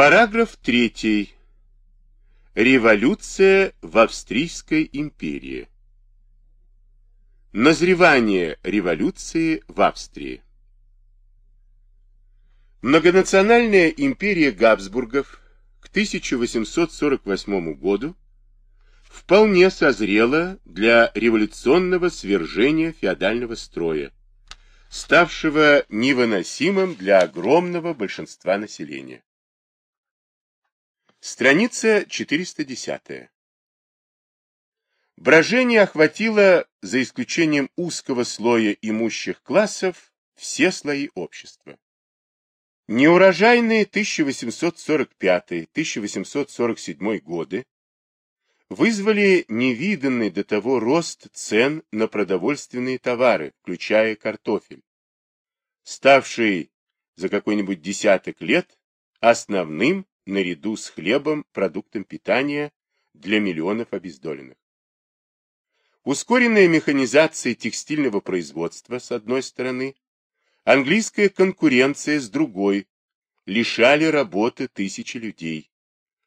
Параграф 3. Революция в Австрийской империи. Назревание революции в Австрии. Многонациональная империя Габсбургов к 1848 году вполне созрела для революционного свержения феодального строя, ставшего невыносимым для огромного большинства населения. Страница 410. Брожение охватило, за исключением узкого слоя имущих классов, все слои общества. Неурожайные 1845-1847 годы вызвали невиданный до того рост цен на продовольственные товары, включая картофель, ставший за какой-нибудь десяток лет основным наряду с хлебом продуктом питания для миллионов обездоленных. Ускоренная механизация текстильного производства с одной стороны, английская конкуренция с другой лишали работы тысячи людей,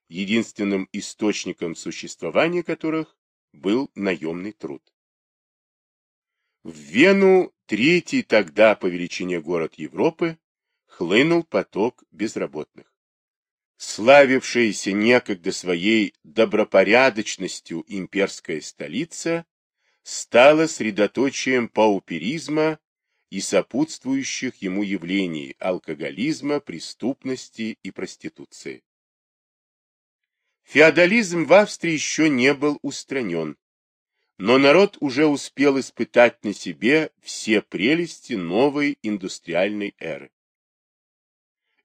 единственным источником существования которых был наемный труд. В Вену, третий тогда по величине город Европы, хлынул поток безработных славившаяся некогда своей добропорядочностью имперская столица, стала средоточием пауперизма и сопутствующих ему явлений алкоголизма, преступности и проституции. Феодализм в Австрии еще не был устранен, но народ уже успел испытать на себе все прелести новой индустриальной эры.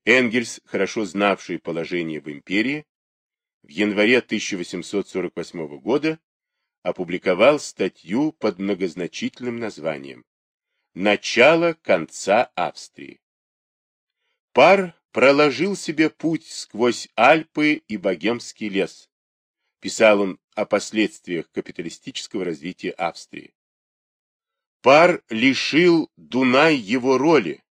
Энгельс, хорошо знавший положение в империи, в январе 1848 года опубликовал статью под многозначительным названием «Начало конца Австрии». Пар проложил себе путь сквозь Альпы и Богемский лес. Писал он о последствиях капиталистического развития Австрии. Пар лишил Дунай его роли,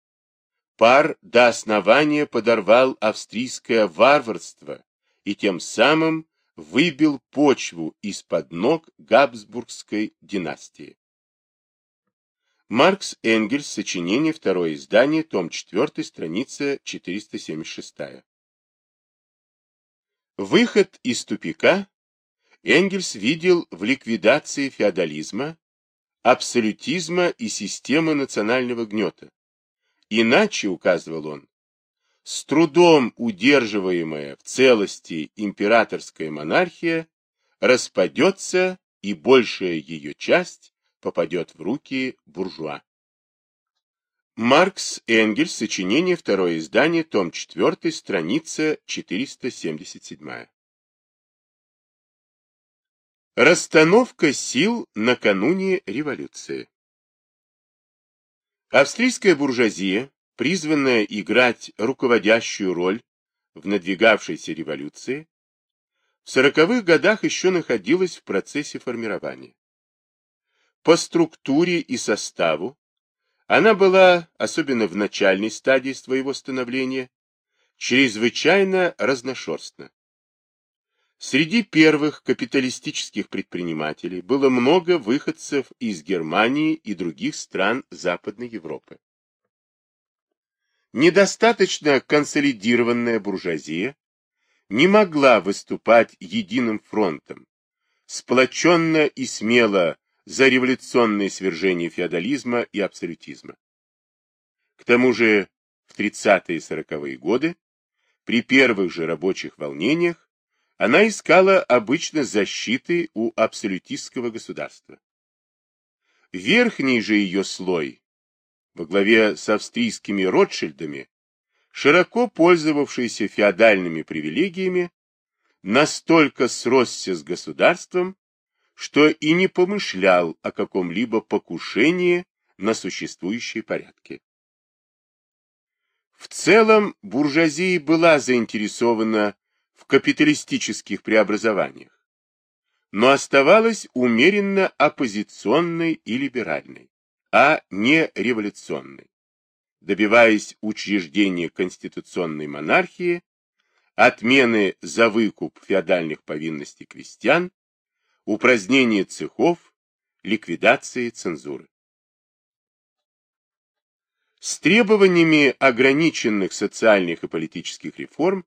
Пар до основания подорвал австрийское варварство и тем самым выбил почву из-под ног Габсбургской династии. Маркс Энгельс, сочинение, второе издание, том 4, страница 476. Выход из тупика Энгельс видел в ликвидации феодализма, абсолютизма и системы национального гнета, Иначе, указывал он, с трудом удерживаемая в целости императорская монархия распадется и большая ее часть попадет в руки буржуа. Маркс Энгельс, сочинение, второе издание, том 4, страница 477. Расстановка сил накануне революции. Австрийская буржуазия, призванная играть руководящую роль в надвигавшейся революции, в сороковых годах еще находилась в процессе формирования. По структуре и составу она была, особенно в начальной стадии своего становления, чрезвычайно разношерстна. Среди первых капиталистических предпринимателей было много выходцев из Германии и других стран Западной Европы. Недостаточно консолидированная буржуазия не могла выступать единым фронтом, сплоченно и смело за революционное свержение феодализма и абсолютизма. К тому же в 30-е и 40-е годы, при первых же рабочих волнениях, она искала обычно защиты у абсолютистского государства. Верхний же ее слой, во главе с австрийскими Ротшильдами, широко пользовавшийся феодальными привилегиями, настолько сросся с государством, что и не помышлял о каком-либо покушении на существующие порядки. В целом буржуазия была заинтересована капиталистических преобразованиях, но оставалась умеренно оппозиционной и либеральной, а не революционной, добиваясь учреждения конституционной монархии, отмены за выкуп феодальных повинностей крестьян, упразднение цехов, ликвидации цензуры. С требованиями ограниченных социальных и политических реформ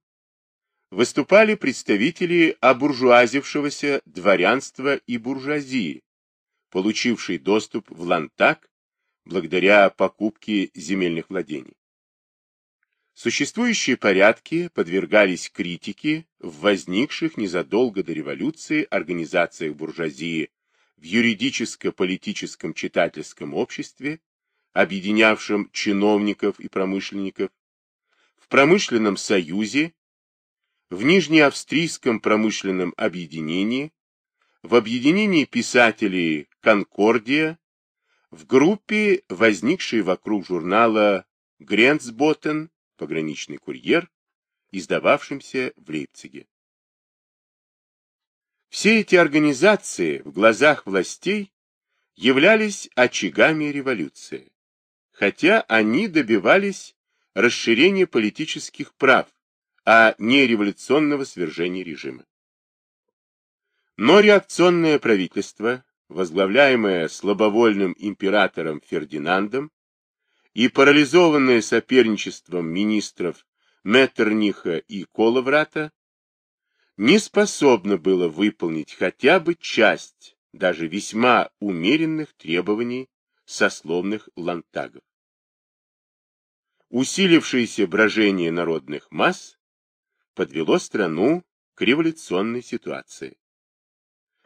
выступали представители обуржуазившегося дворянства и буржуазии, получившие доступ в Лантак благодаря покупке земельных владений. Существующие порядки подвергались критике в возникших незадолго до революции организациях буржуазии в юридическо-политическом читательском обществе, объединявшем чиновников и промышленников, в промышленном союзе в Нижнеавстрийском промышленном объединении, в объединении писателей «Конкордия», в группе, возникшей вокруг журнала «Гренцботен», пограничный курьер, издававшимся в Лейпциге. Все эти организации в глазах властей являлись очагами революции, хотя они добивались расширения политических прав, а не революционного свержения режима. Но реакционное правительство, возглавляемое слабовольным императором Фердинандом и парализованное соперничеством министров Меттерниха и Коловрата, не способно было выполнить хотя бы часть даже весьма умеренных требований сословных лантагов. Усилившееся брожение народных масс подвело страну к революционной ситуации.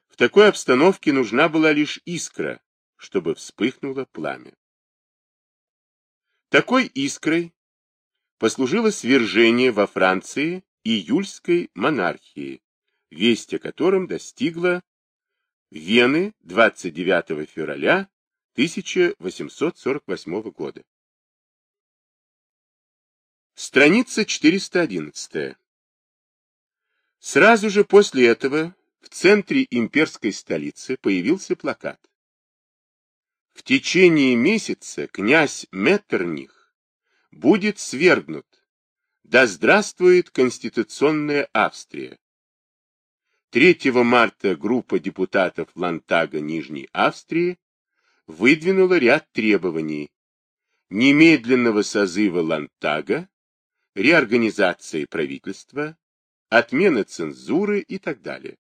В такой обстановке нужна была лишь искра, чтобы вспыхнуло пламя. Такой искрой послужило свержение во Франции июльской монархии, весть о котором достигла Вены 29 февраля 1848 года. Страница 411. Сразу же после этого в центре имперской столицы появился плакат. В течение месяца князь Меттерних будет свергнут. Да здравствует Конституционная Австрия. 3 марта группа депутатов Лантага Нижней Австрии выдвинула ряд требований немедленного созыва Лантага, реорганизации правительства, отмена цензуры и так далее.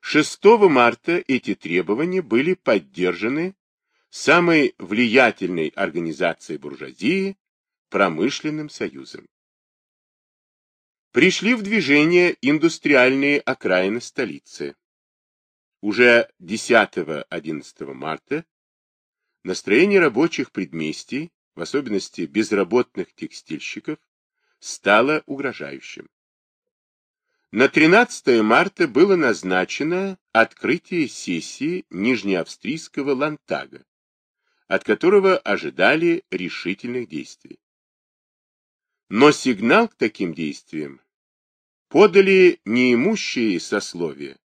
6 марта эти требования были поддержаны самой влиятельной организацией буржуазии промышленным союзом. Пришли в движение индустриальные окраины столицы. Уже 10-11 марта настроение рабочих предместий, в особенности безработных текстильщиков, стало угрожающим. На 13 марта было назначено открытие сессии Нижнеавстрийского Лантага, от которого ожидали решительных действий. Но сигнал к таким действиям подали не имущие сословия,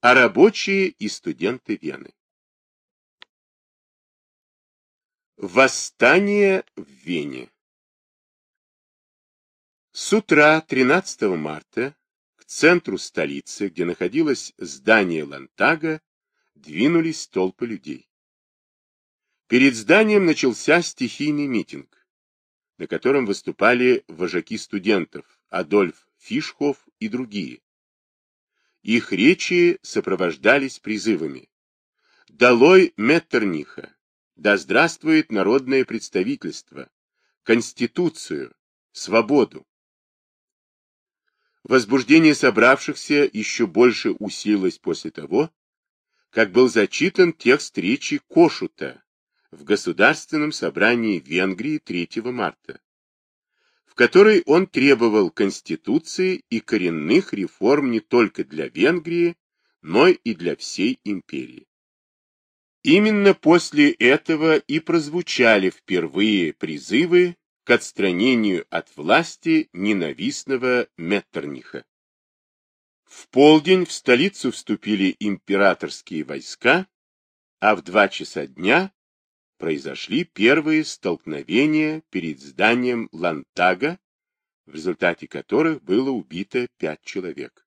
а рабочие и студенты Вены. Восстание в Вене с утра 13 марта к центру столицы, где находилось здание Лантага, двинулись толпы людей. Перед зданием начался стихийный митинг, на котором выступали вожаки студентов Адольф Фишхов и другие. Их речи сопровождались призывами «Долой Меттерниха! Да здравствует народное представительство! Конституцию! Свободу!» Возбуждение собравшихся еще больше усилилось после того, как был зачитан текст речи Кошута в Государственном собрании Венгрии 3 марта, в которой он требовал конституции и коренных реформ не только для Венгрии, но и для всей империи. Именно после этого и прозвучали впервые призывы к отстранению от власти ненавистного Меттерниха. В полдень в столицу вступили императорские войска, а в два часа дня произошли первые столкновения перед зданием Лантага в результате которых было убито пять человек.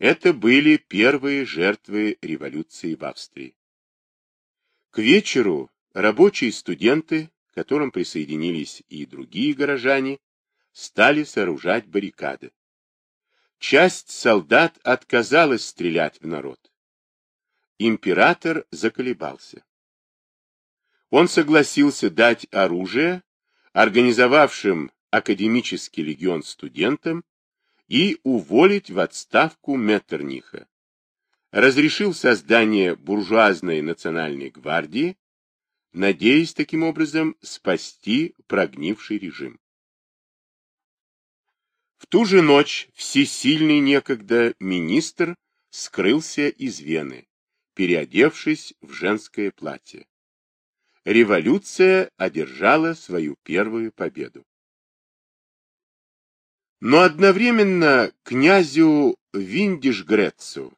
Это были первые жертвы революции в Австрии. К вечеру рабочие студенты, к которым присоединились и другие горожане, стали сооружать баррикады. Часть солдат отказалась стрелять в народ. Император заколебался. Он согласился дать оружие организовавшим академический легион студентам и уволить в отставку Меттерниха. Разрешил создание буржуазной национальной гвардии, надеясь таким образом спасти прогнивший режим. В ту же ночь всесильный некогда министр скрылся из Вены, переодевшись в женское платье. Революция одержала свою первую победу. Но одновременно князю Виндишгрецу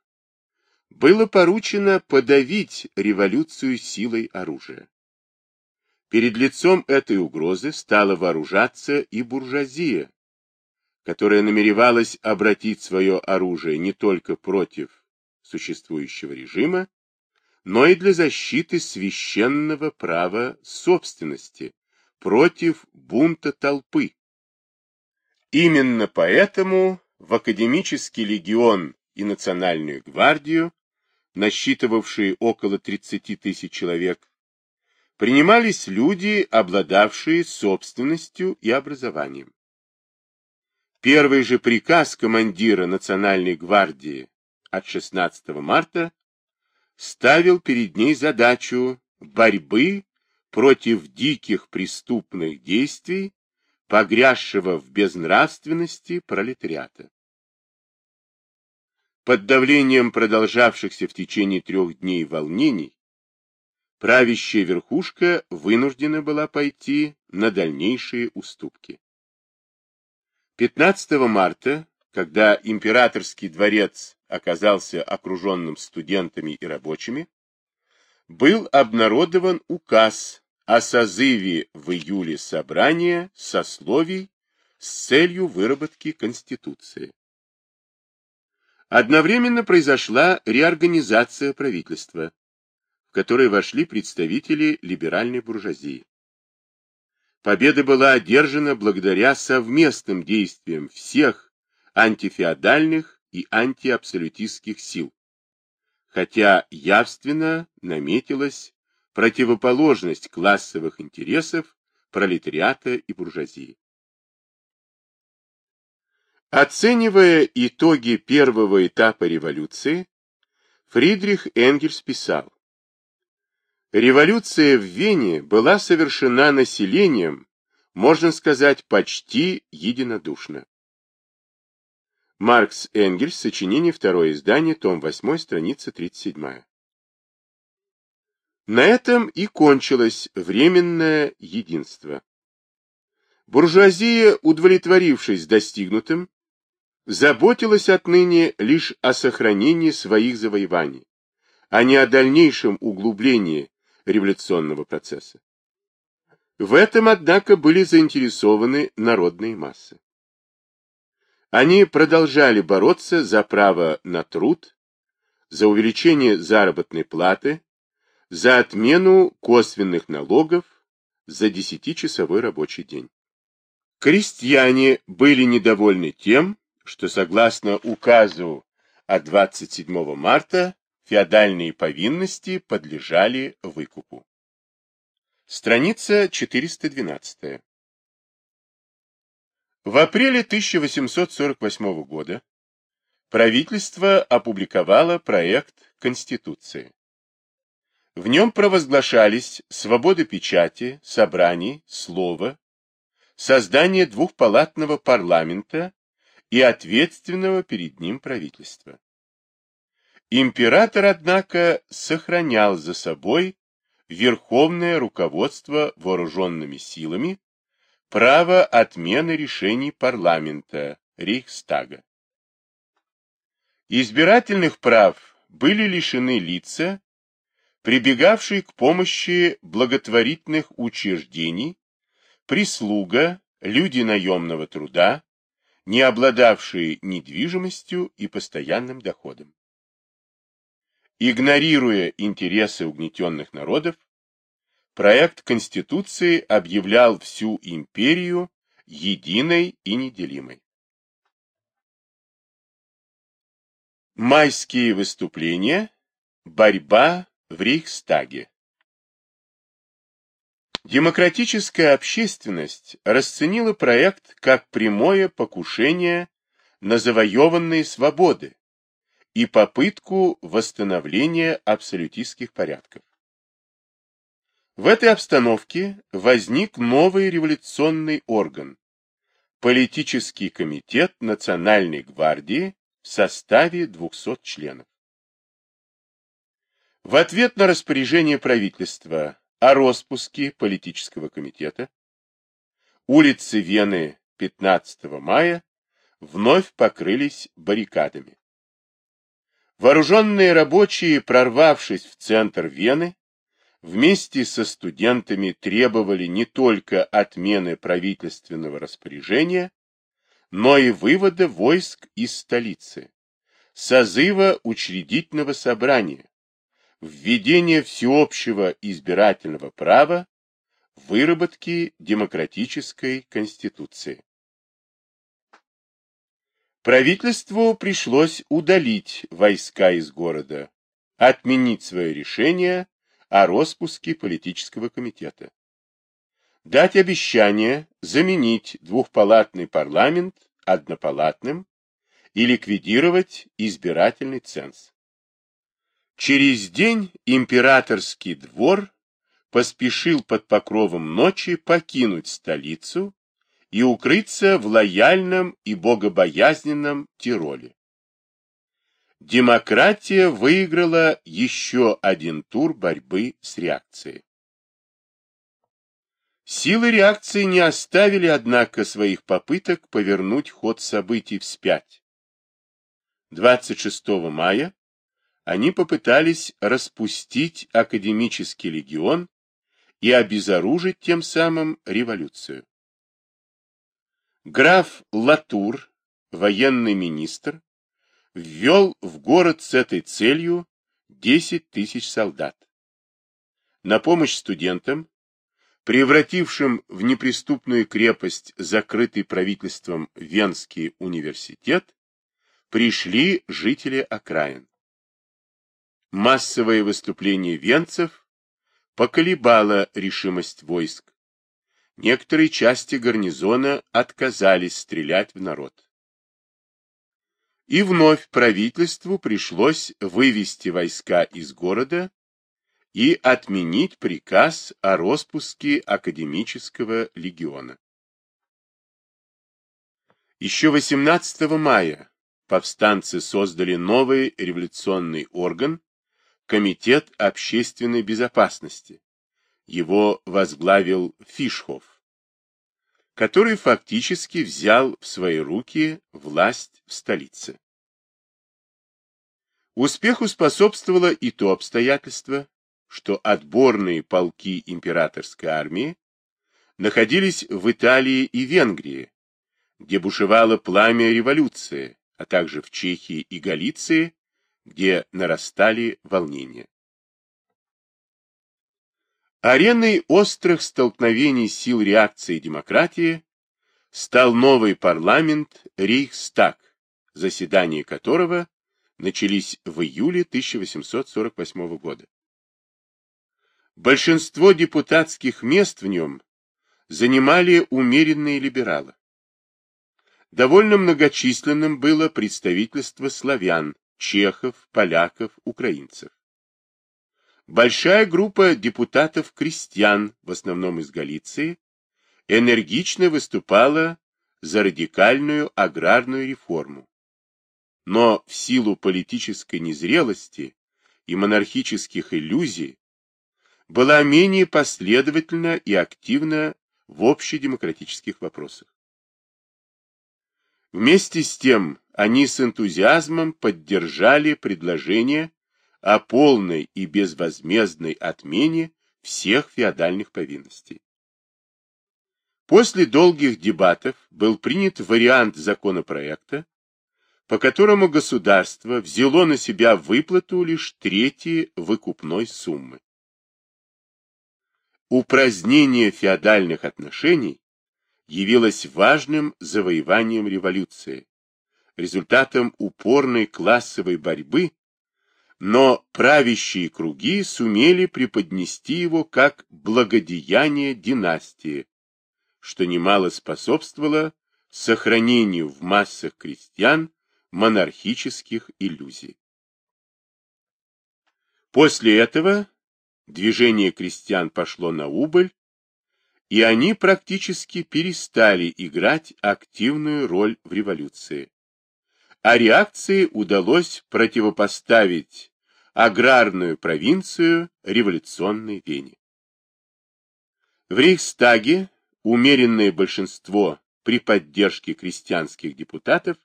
было поручено подавить революцию силой оружия. Перед лицом этой угрозы стала вооружаться и буржуазия, которая намеревалась обратить свое оружие не только против существующего режима, но и для защиты священного права собственности против бунта толпы. Именно поэтому в Академический легион и Национальную гвардию, насчитывавшие около 30 тысяч человек, принимались люди, обладавшие собственностью и образованием. Первый же приказ командира Национальной гвардии от 16 марта ставил перед ней задачу борьбы против диких преступных действий, погрязшего в безнравственности пролетариата. Под давлением продолжавшихся в течение трех дней волнений, правящая верхушка вынуждена была пойти на дальнейшие уступки. 15 марта, когда императорский дворец оказался окруженным студентами и рабочими, был обнародован указ о созыве в июле собрания сословий с целью выработки Конституции. Одновременно произошла реорганизация правительства, в которой вошли представители либеральной буржуазии. Победа была одержана благодаря совместным действиям всех антифеодальных и антиабсолютистских сил, хотя явственно наметилась противоположность классовых интересов пролетариата и буржуазии. Оценивая итоги первого этапа революции, Фридрих Энгельс писал, Революция в Вене была совершена населением, можно сказать, почти единодушно. Маркс Энгельс, сочинение, второе издание, том 8, страница 37. На этом и кончилось временное единство. Буржуазия, удовлетворившись достигнутым, заботилась отныне лишь о сохранении своих завоеваний, а не о дальнейшем углублении революционного процесса. В этом, однако, были заинтересованы народные массы. Они продолжали бороться за право на труд, за увеличение заработной платы, за отмену косвенных налогов, за десятичасовой рабочий день. Крестьяне были недовольны тем, что согласно указу от 27 марта феодальные повинности подлежали выкупу. Страница 412. В апреле 1848 года правительство опубликовало проект Конституции. В нем провозглашались свобода печати, собраний, слова, создание двухпалатного парламента и ответственного перед ним правительства. Император, однако, сохранял за собой верховное руководство вооруженными силами, право отмены решений парламента, Рейхстага. Избирательных прав были лишены лица, прибегавшие к помощи благотворительных учреждений, прислуга, люди наемного труда, не обладавшие недвижимостью и постоянным доходом. Игнорируя интересы угнетенных народов, проект Конституции объявлял всю империю единой и неделимой. Майские выступления. Борьба в Рейхстаге. Демократическая общественность расценила проект как прямое покушение на завоеванные свободы и попытку восстановления абсолютистских порядков. В этой обстановке возник новый революционный орган – политический комитет Национальной гвардии в составе 200 членов. В ответ на распоряжение правительства о распуске политического комитета улицы Вены 15 мая вновь покрылись баррикадами. Вооруженные рабочие, прорвавшись в центр Вены, вместе со студентами требовали не только отмены правительственного распоряжения, но и вывода войск из столицы, созыва учредительного собрания, введения всеобщего избирательного права, выработки демократической конституции. Правительству пришлось удалить войска из города, отменить свое решение о распуске политического комитета дать обещание заменить двухпалатный парламент однопалатным и ликвидировать избирательный ценз. Через день императорский двор поспешил под покровом ночи покинуть столицу и укрыться в лояльном и богобоязненном Тироле. Демократия выиграла еще один тур борьбы с реакцией. Силы реакции не оставили, однако, своих попыток повернуть ход событий вспять. 26 мая они попытались распустить академический легион и обезоружить тем самым революцию. Граф Латур, военный министр, ввел в город с этой целью 10 тысяч солдат. На помощь студентам превратившим в неприступную крепость закрытый правительством Венский университет, пришли жители окраин. Массовое выступление венцев поколебало решимость войск. Некоторые части гарнизона отказались стрелять в народ. И вновь правительству пришлось вывести войска из города и отменить приказ о распуске академического легиона. Еще 18 мая повстанцы создали новый революционный орган Комитет общественной безопасности. Его возглавил Фишхов, который фактически взял в свои руки власть в столице. Успеху способствовало и то обстоятельство, что отборные полки императорской армии находились в Италии и Венгрии, где бушевало пламя революции, а также в Чехии и Галиции, где нарастали волнения. Ареной острых столкновений сил реакции и демократии стал новый парламент Рейхстаг, заседания которого начались в июле 1848 года. Большинство депутатских мест в нем занимали умеренные либералы. Довольно многочисленным было представительство славян, чехов, поляков, украинцев. Большая группа депутатов-крестьян, в основном из Галиции, энергично выступала за радикальную аграрную реформу. Но в силу политической незрелости и монархических иллюзий была менее последовательна и активна в общедемократических вопросах. Вместе с тем они с энтузиазмом поддержали предложение о полной и безвозмездной отмене всех феодальных повинностей. После долгих дебатов был принят вариант законопроекта, по которому государство взяло на себя выплату лишь трети выкупной суммы. Упразднение феодальных отношений явилось важным завоеванием революции, результатом упорной классовой борьбы, но правящие круги сумели преподнести его как благодеяние династии, что немало способствовало сохранению в массах крестьян монархических иллюзий. После этого движение крестьян пошло на убыль, и они практически перестали играть активную роль в революции. А реакции удалось противопоставить аграрную провинцию революционной Вене. В Рейхстаге умеренное большинство при поддержке крестьянских депутатов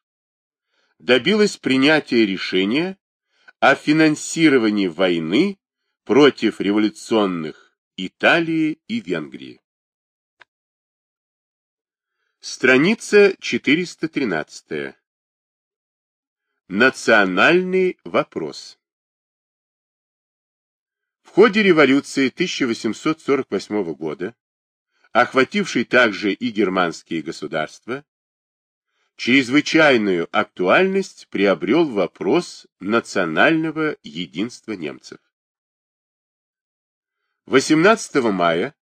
добилось принятия решения о финансировании войны против революционных Италии и Венгрии. Страница 413. Национальный вопрос. В ходе революции 1848 года, охватившей также и германские государства, чрезвычайную актуальность приобрел вопрос национального единства немцев. 18 мая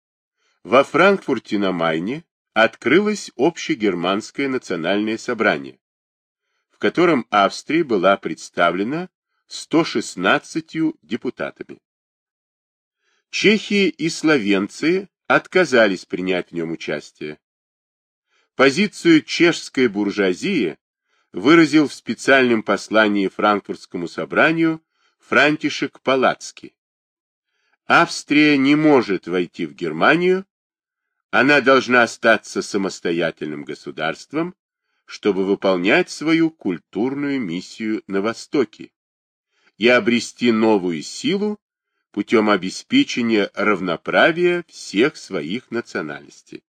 во Франкфурте на Майне открылось Общегерманское национальное собрание, котором Австрия была представлена 116 депутатами. Чехии и словенцы отказались принять в нем участие. Позицию чешской буржуазии выразил в специальном послании Франкфуртскому собранию Франтишек Палацкий. Австрия не может войти в Германию она должна остаться самостоятельным государством, чтобы выполнять свою культурную миссию на Востоке и обрести новую силу путем обеспечения равноправия всех своих национальностей.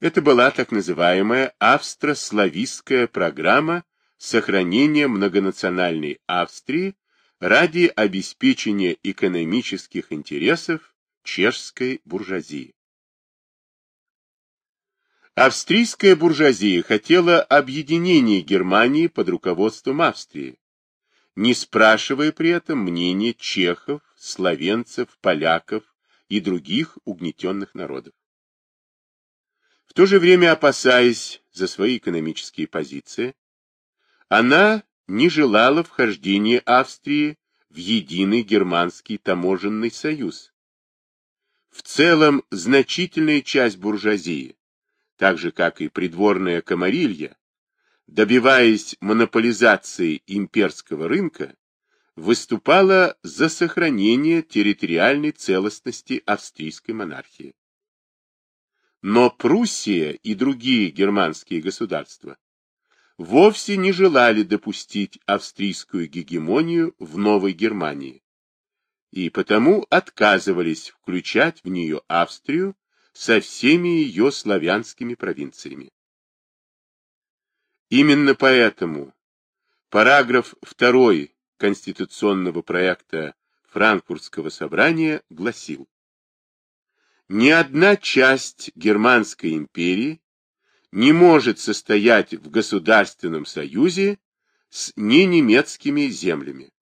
Это была так называемая австро-славистская программа сохранения многонациональной Австрии ради обеспечения экономических интересов чешской буржуазии. Австрийская буржуазия хотела объединения Германии под руководством Австрии, не спрашивая при этом мнения чехов, словенцев, поляков и других угнетенных народов. В то же время, опасаясь за свои экономические позиции, она не желала вхождения Австрии в единый германский таможенный союз, в целом, значительная часть буржуазии, так же как и придворная комарилья, добиваясь монополизации имперского рынка, выступала за сохранение территориальной целостности австрийской монархии. Но Пруссия и другие германские государства вовсе не желали допустить австрийскую гегемонию в Новой Германии, и потому отказывались включать в нее Австрию со всеми ее славянскими провинциями. Именно поэтому параграф 2 конституционного проекта Франкфуртского собрания гласил «Ни одна часть Германской империи не может состоять в государственном союзе с ненемецкими землями,